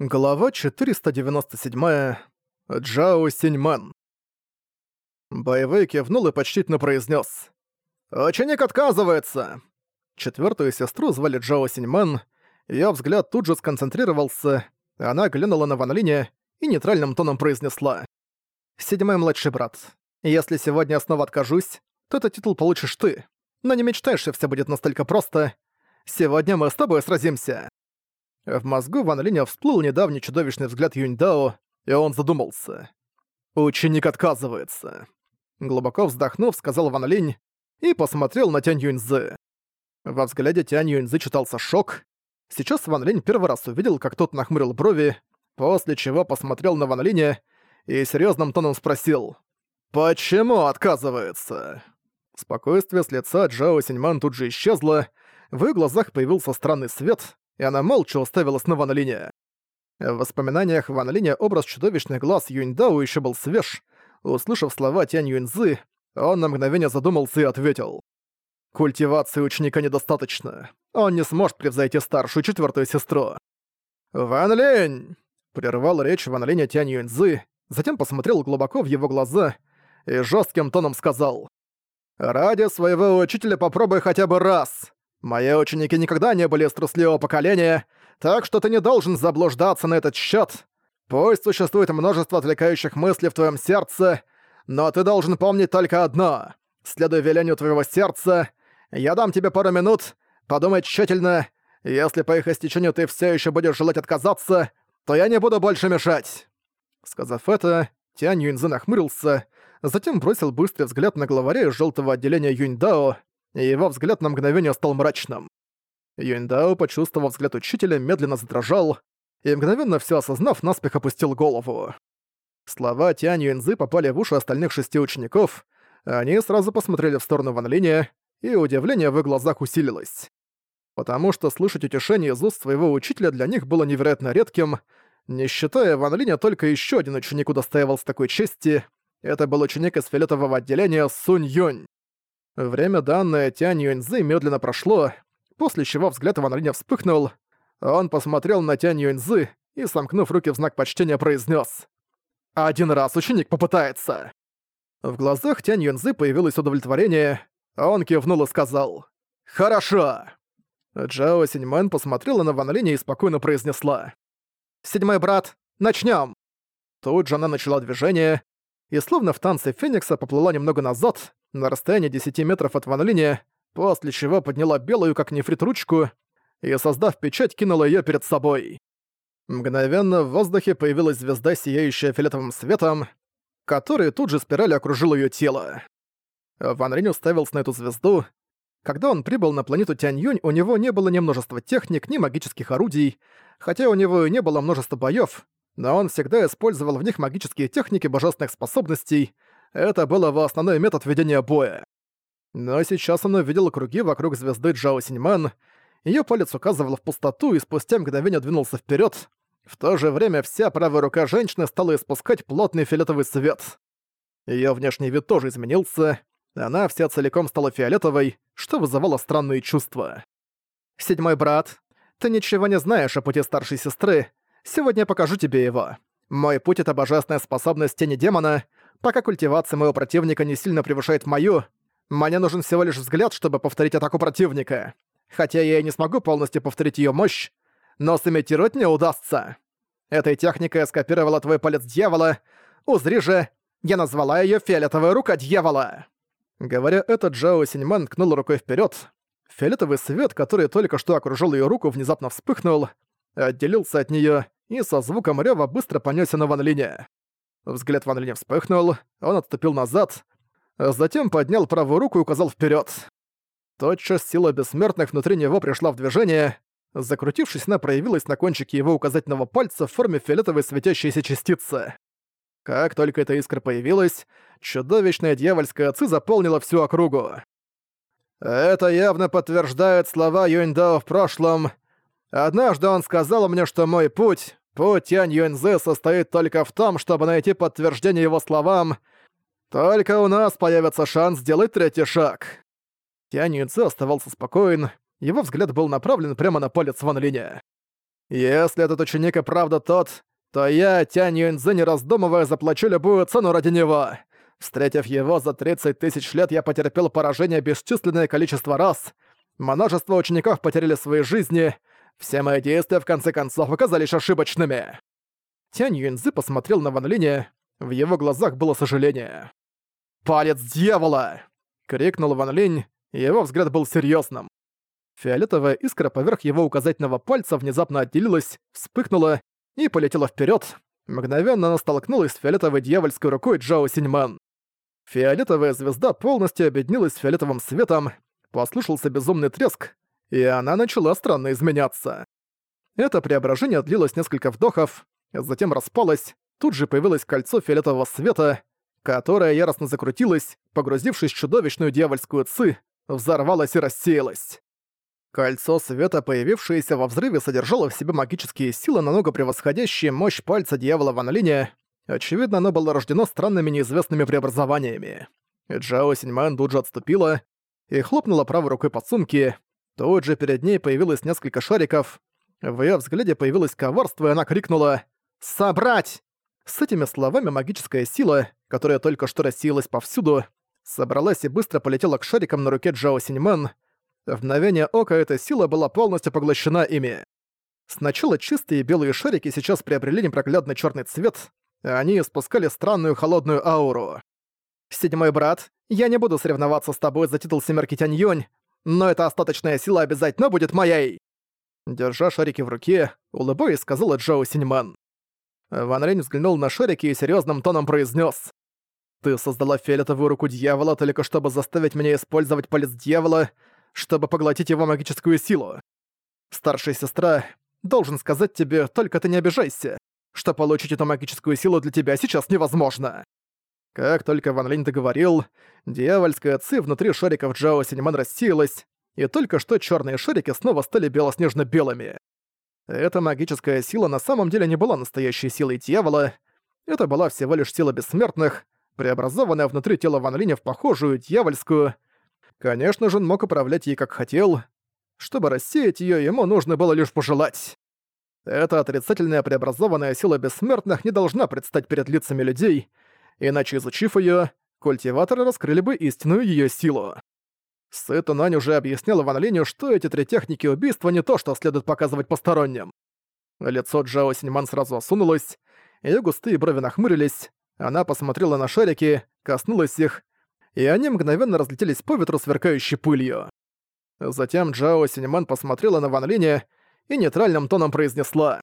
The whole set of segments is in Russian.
Глава 497. Джао Синьман. Боевой кивнул и почтительно произнес: «Ученик отказывается!» Четвертую сестру звали Джао Синьман. Её взгляд тут же сконцентрировался, она глянула на Ван и нейтральным тоном произнесла. «Седьмой младший брат, если сегодня я снова откажусь, то этот титул получишь ты. Но не мечтай, что всё будет настолько просто. Сегодня мы с тобой сразимся». В мозгу Ван Линя всплыл недавний чудовищный взгляд Юньдао, и он задумался. «Ученик отказывается». Глубоко вздохнув, сказал Ван Линь и посмотрел на Тянь Юньзы. Во взгляде Тянь Юньзы читался шок. Сейчас Ван Линь первый раз увидел, как тот нахмурил брови, после чего посмотрел на Ван Линя и серьезным тоном спросил «Почему отказывается?» Спокойствие с лица Джао Синьман тут же исчезло, в их глазах появился странный свет, и она молча уставилась на Ван Линя. В воспоминаниях Ван Линя образ чудовищных глаз Юньдао еще был свеж. Услышав слова Тянь Юньзы, он на мгновение задумался и ответил. «Культивации ученика недостаточно. Он не сможет превзойти старшую четвертую сестру». «Ван Линь!» — прервал речь Ван Линя Тянь Юньзы, затем посмотрел глубоко в его глаза и жестким тоном сказал. «Ради своего учителя попробуй хотя бы раз. Мои ученики никогда не были из поколения, так что ты не должен заблуждаться на этот счет. Пусть существует множество отвлекающих мыслей в твоем сердце, но ты должен помнить только одно. Следуй велению твоего сердца. Я дам тебе пару минут, подумай тщательно. Если по их истечению ты все еще будешь желать отказаться, то я не буду больше мешать». Сказав это, Тянь Юньзы нахмурился, затем бросил быстрый взгляд на главаря из желтого отделения Юньдао, и его взгляд на мгновение стал мрачным. Юньдао, почувствовав взгляд учителя, медленно задрожал, и мгновенно все осознав, наспех опустил голову. Слова Тянь Юньзы попали в уши остальных шести учеников, они сразу посмотрели в сторону Ван Линя, и удивление в их глазах усилилось. Потому что слышать утешение из уст своего учителя для них было невероятно редким, не считая Ван Линя, только еще один ученик удостаивался такой чести. Это был ученик из фиолетового отделения Сунь Юнь. Время, данное Тянь Юньзы, медленно прошло, после чего взгляд Ван Линя вспыхнул. Он посмотрел на Тянь Юньзы и, сомкнув руки в знак почтения, произнес: «Один раз ученик попытается!» В глазах Тянь Юньзы появилось удовлетворение, а он кивнул и сказал «Хорошо!» Джао Синьмэн посмотрела на Ван Линя и спокойно произнесла «Седьмой брат, начнем!» Тут же она начала движение, и словно в танце Феникса поплыла немного назад, на расстоянии 10 метров от Ван Линя, после чего подняла белую как нефрит ручку и, создав печать, кинула её перед собой. Мгновенно в воздухе появилась звезда, сияющая фиолетовым светом, который тут же спиралью окружил её тело. Ван Линь уставился на эту звезду. Когда он прибыл на планету Тянь-Юнь, у него не было ни множества техник, ни магических орудий, хотя у него и не было множества боёв, но он всегда использовал в них магические техники божественных способностей, это был его основной метод ведения боя. Но сейчас он увидел круги вокруг звезды Джао Синьман, её палец указывал в пустоту и спустя мгновение двинулся вперед. В то же время вся правая рука женщины стала испускать плотный фиолетовый свет. Её внешний вид тоже изменился, она вся целиком стала фиолетовой, что вызывало странные чувства. «Седьмой брат, ты ничего не знаешь о пути старшей сестры, сегодня я покажу тебе его. Мой путь — это божественная способность тени демона, Пока культивация моего противника не сильно превышает мою, мне нужен всего лишь взгляд, чтобы повторить атаку противника. Хотя я и не смогу полностью повторить ее мощь, но сымитировать мне удастся. Этой техникой я скопировала твой палец дьявола. Узри же, я назвала ее фиолетовая рука дьявола. Говоря это, Джао Синьман ткнул рукой вперед. Фиолетовый свет, который только что окружил ее руку, внезапно вспыхнул, отделился от нее и со звуком рёва быстро понесся на Ван Линя. Взгляд Ван Линя вспыхнул, он отступил назад, а затем поднял правую руку и указал вперед. Тотчас сила бессмертных внутри него пришла в движение. Закрутившись, она проявилась на кончике его указательного пальца в форме фиолетовой светящейся частицы. Как только эта искра появилась, чудовищная дьявольская ци заполнила всю округу. Это явно подтверждает слова Юньдао в прошлом. Однажды он сказал мне, что мой путь Путь Янь Юньзы состоит только в том, чтобы найти подтверждение его словам. Только у нас появится шанс сделать третий шаг. Тянь Юньзы оставался спокоен, его взгляд был направлен прямо на палец Ван Линя. Если этот ученик и правда тот, то я, Тянь Юньцзы, не раздумывая, заплачу любую цену ради него. Встретив его за 30 тысяч лет, я потерпел поражение бесчисленное количество раз. Множество учеников потеряли свои жизни. Все мои действия, в конце концов, оказались ошибочными. Тянь Юньцзы посмотрел на Ван Линя. В его глазах было сожаление. «Палец дьявола!» — крикнул Ван Линь, его взгляд был серьезным. Фиолетовая искра поверх его указательного пальца внезапно отделилась, вспыхнула и полетела вперед. Мгновенно она столкнулась с фиолетовой дьявольской рукой Джао Синьман. Фиолетовая звезда полностью объединилась с фиолетовым светом, послышался безумный треск, и она начала странно изменяться. Это преображение длилось несколько вдохов, затем распалось, тут же появилось кольцо фиолетового света, которое яростно закрутилось, погрузившись в чудовищную дьявольскую ци, взорвалось и рассеялось. Кольцо света, появившееся во взрыве, содержало в себе магические силы, намного превосходящие мощь пальца дьявола Ван Линя. Очевидно, оно было рождено странными неизвестными преобразованиями. Джао Синьмэн тут же отступила и хлопнула правой рукой по сумке. Тут же перед ней появилось несколько шариков. В её взгляде появилось коварство, и она крикнула «Собрать!». С этими словами магическая сила, которая только что рассеялась повсюду, собралась и быстро полетела к шарикам на руке Джао Синьмэн, в мгновение ока эта сила была полностью поглощена ими. Сначала чистые белые шарики сейчас приобрели непроглядный черный цвет, а они испускали странную холодную ауру. «Седьмой брат, я не буду соревноваться с тобой за титул Семерки Тяньюнь, но эта остаточная сила обязательно будет моей!» Держа шарики в руке, улыбаясь, сказала Джоу Синьман. Ван Рейн взглянул на шарики и серьезным тоном произнес: «Ты создала фиолетовую руку дьявола только чтобы заставить меня использовать палец дьявола, чтобы поглотить его магическую силу. Старшая сестра, должен сказать тебе, только ты не обижайся, что получить эту магическую силу для тебя сейчас невозможно. Как только Ван Линь договорил, дьявольская ци внутри шариков Джао Синьман рассеялась, и только что черные шарики снова стали белоснежно-белыми. Эта магическая сила на самом деле не была настоящей силой дьявола, это была всего лишь сила бессмертных, преобразованная внутри тела Ван Линя в похожую дьявольскую, Конечно же, он мог управлять ей как хотел. Чтобы рассеять её, ему нужно было лишь пожелать. Эта отрицательная преобразованная сила бессмертных не должна предстать перед лицами людей, иначе, изучив её, культиваторы раскрыли бы истинную её силу. Сыту Нань уже объясняла Ван Линю, что эти три техники убийства не то, что следует показывать посторонним. Лицо Джао Синьман сразу осунулось, её густые брови нахмурились, она посмотрела на шарики, коснулась их и они мгновенно разлетелись по ветру сверкающей пылью. Затем Джао Синеман посмотрела на Ван Линя и нейтральным тоном произнесла.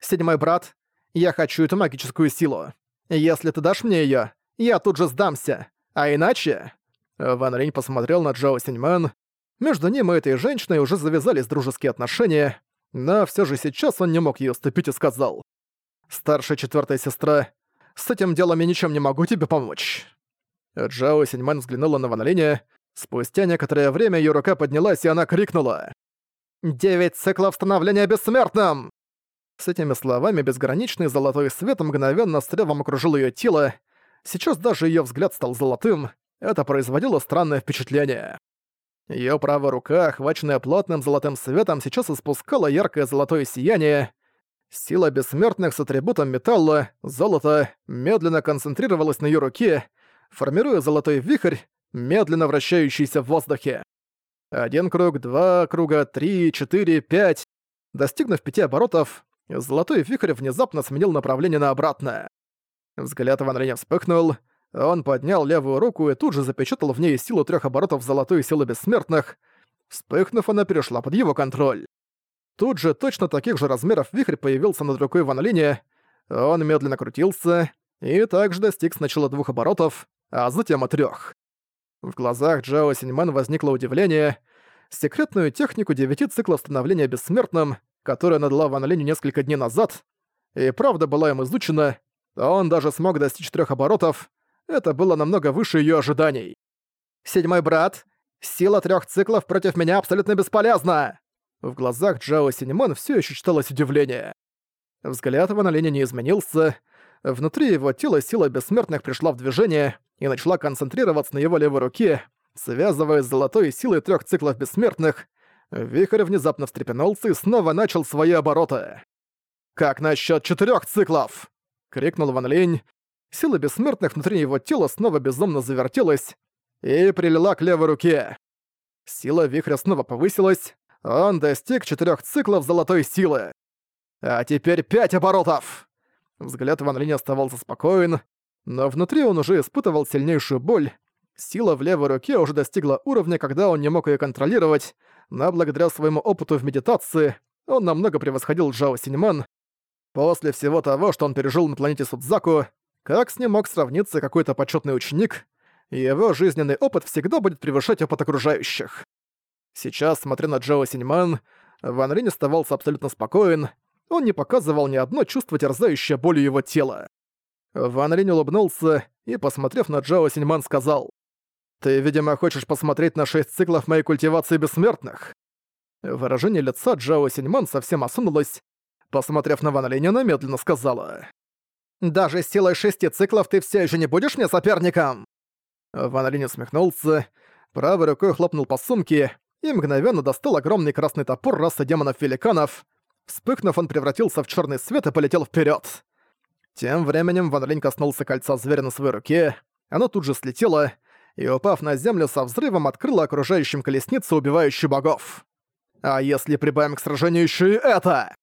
«Седьмой брат, я хочу эту магическую силу. Если ты дашь мне её, я тут же сдамся. А иначе...» Ван Линь посмотрел на Джао Синьман. Между ним и этой женщиной уже завязались дружеские отношения, но всё же сейчас он не мог её ступить и сказал. «Старшая четвёртая сестра, с этим делом я ничем не могу тебе помочь». Джао Синьман взглянула на Ван Спустя некоторое время её рука поднялась, и она крикнула. «Девять циклов становления бессмертным!» С этими словами безграничный золотой свет мгновенно с тревом окружил её тело. Сейчас даже её взгляд стал золотым. Это производило странное впечатление. Её правая рука, охваченная плотным золотым светом, сейчас испускала яркое золотое сияние. Сила бессмертных с атрибутом металла, золота, медленно концентрировалась на её руке, формируя золотой вихрь, медленно вращающийся в воздухе. Один круг, два круга, три, четыре, пять. Достигнув пяти оборотов, золотой вихрь внезапно сменил направление на обратное. Взгляд Ван Реня вспыхнул, он поднял левую руку и тут же запечатал в ней силу трех оборотов золотой силы бессмертных. Вспыхнув, она перешла под его контроль. Тут же точно таких же размеров вихрь появился над рукой Ван Линя. Он медленно крутился и также достиг сначала двух оборотов, а затем о трёх. В глазах Джао Синьмэн возникло удивление. Секретную технику девяти циклов становления бессмертным, которую она дала Ван Линю несколько дней назад, и правда была им изучена, он даже смог достичь трёх оборотов, это было намного выше её ожиданий. «Седьмой брат, сила трёх циклов против меня абсолютно бесполезна!» В глазах Джао Синьмэн всё ещё читалось удивление. Взгляд Ван Линя не изменился, внутри его тела сила бессмертных пришла в движение, и начала концентрироваться на его левой руке, связывая с золотой силой трех циклов бессмертных, Вихрь внезапно встрепенулся и снова начал свои обороты. «Как насчет четырех циклов?» — крикнул Ван Линь. Сила бессмертных внутри его тела снова безумно завертелась и прилила к левой руке. Сила вихря снова повысилась, он достиг четырех циклов золотой силы. А теперь пять оборотов! Взгляд Ван Линь оставался спокоен, но внутри он уже испытывал сильнейшую боль. Сила в левой руке уже достигла уровня, когда он не мог ее контролировать, но благодаря своему опыту в медитации он намного превосходил Джао Синьман. После всего того, что он пережил на планете Судзаку, как с ним мог сравниться какой-то почетный ученик, его жизненный опыт всегда будет превышать опыт окружающих. Сейчас, смотря на Джао Синьман, Ван Рин оставался абсолютно спокоен, он не показывал ни одно чувство, терзающее болью его тела. Ван Линь улыбнулся и, посмотрев на Джао Синьман, сказал, «Ты, видимо, хочешь посмотреть на шесть циклов моей культивации бессмертных?» Выражение лица Джао Синьман совсем осунулось. Посмотрев на Ван она медленно сказала, «Даже с силой шести циклов ты все еще не будешь мне соперником?» Ван Линь усмехнулся, правой рукой хлопнул по сумке и мгновенно достал огромный красный топор расы демонов-великанов. Вспыхнув, он превратился в черный свет и полетел вперед. Тем временем Ван Линь коснулся кольца зверя на своей руке, оно тут же слетело, и, упав на землю со взрывом, открыло окружающим колесницу, убивающую богов. А если прибавим к сражению еще и это?